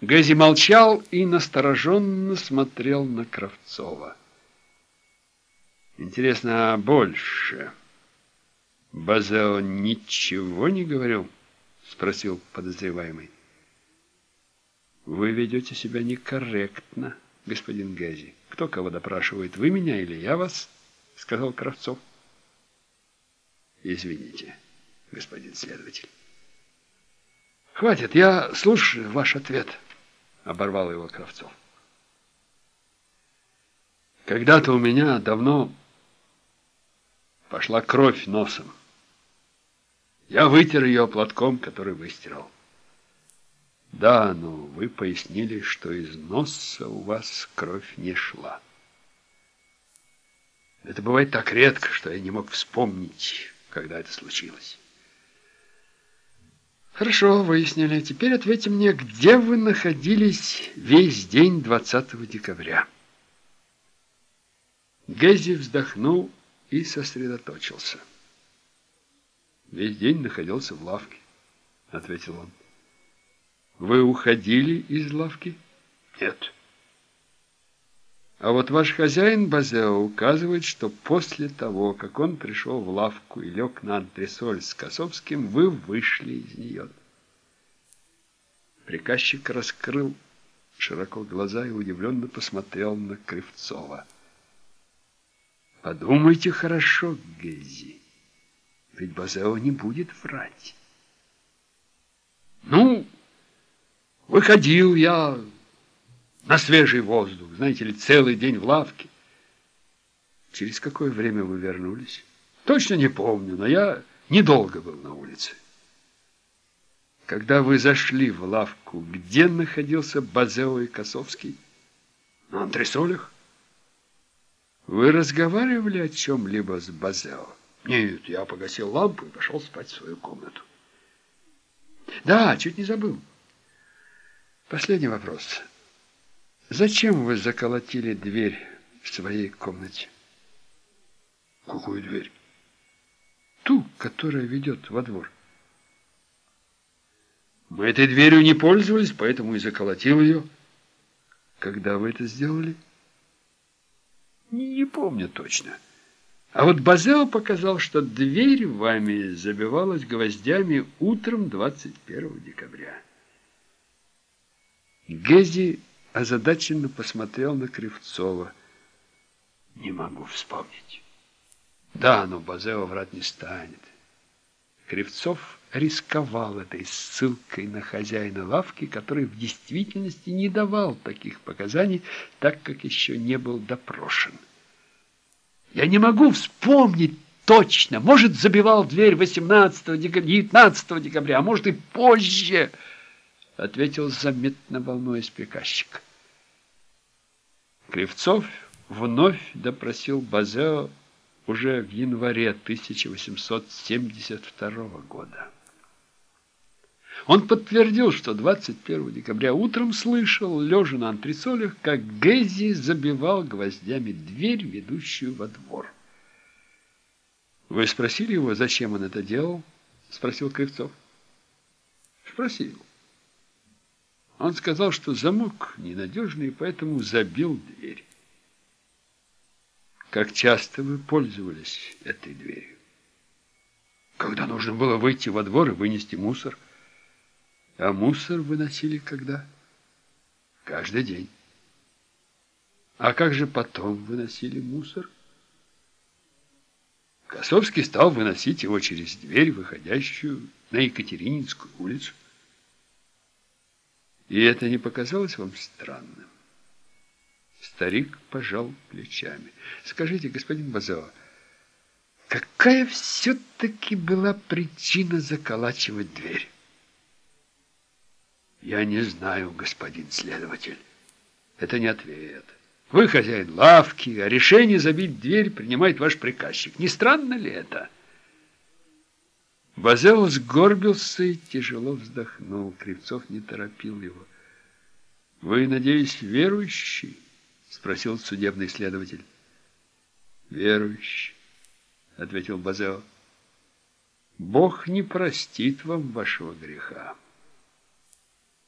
Гэзи молчал и настороженно смотрел на Кравцова. Интересно, а больше? Базео ничего не говорил? Спросил подозреваемый. Вы ведете себя некорректно, господин Гэзи. Кто кого допрашивает, вы меня или я вас? Сказал Кравцов. Извините, господин следователь. Хватит, я слушаю ваш ответ оборвал его Кравцов. Когда-то у меня давно пошла кровь носом. Я вытер ее платком, который выстирал. Да, но вы пояснили, что из носа у вас кровь не шла. Это бывает так редко, что я не мог вспомнить, когда это случилось. Хорошо, выяснили. Теперь ответьте мне, где вы находились весь день 20 декабря? Гези вздохнул и сосредоточился. Весь день находился в лавке, ответил он. Вы уходили из лавки? Нет. А вот ваш хозяин Базео указывает, что после того, как он пришел в лавку и лег на антресоль с Косовским, вы вышли из нее. Приказчик раскрыл широко глаза и удивленно посмотрел на Кривцова. Подумайте хорошо, Гези, ведь Базео не будет врать. Ну, выходил я на свежий воздух, знаете ли, целый день в лавке. Через какое время вы вернулись? Точно не помню, но я недолго был на улице. Когда вы зашли в лавку, где находился Базео и Косовский? На антресолях? Вы разговаривали о чем-либо с Базео? Нет, я погасил лампу и пошел спать в свою комнату. Да, чуть не забыл. Последний вопрос. Зачем вы заколотили дверь в своей комнате? Какую дверь? Ту, которая ведет во двор. Мы этой дверью не пользовались, поэтому и заколотил ее. Когда вы это сделали? Не, не помню точно. А вот Базео показал, что дверь вами забивалась гвоздями утром 21 декабря. Гези озадаченно посмотрел на Кривцова. Не могу вспомнить. Да, но Базео врать не станет. Кривцов рисковал этой ссылкой на хозяина лавки, который в действительности не давал таких показаний, так как еще не был допрошен. Я не могу вспомнить точно. Может, забивал дверь 18 декабря, 19 декабря, а может и позже – ответил заметно волнуясь приказчик. Кривцов вновь допросил Базео уже в январе 1872 года. Он подтвердил, что 21 декабря утром слышал, лежа на антресолях, как Гези забивал гвоздями дверь, ведущую во двор. «Вы спросили его, зачем он это делал?» – спросил Кривцов. «Спросил. Он сказал, что замок ненадежный, поэтому забил дверь. Как часто вы пользовались этой дверью? Когда нужно было выйти во двор и вынести мусор. А мусор выносили когда? Каждый день. А как же потом выносили мусор? Косовский стал выносить его через дверь, выходящую на Екатерининскую улицу. И это не показалось вам странным? Старик пожал плечами. Скажите, господин Базова, какая все-таки была причина заколачивать дверь? Я не знаю, господин следователь. Это не ответ. Вы хозяин лавки, а решение забить дверь принимает ваш приказчик. Не странно ли это? Базел сгорбился и тяжело вздохнул. Кривцов не торопил его. «Вы, надеюсь, верующий?» — спросил судебный следователь. «Верующий», — ответил Базео. «Бог не простит вам вашего греха».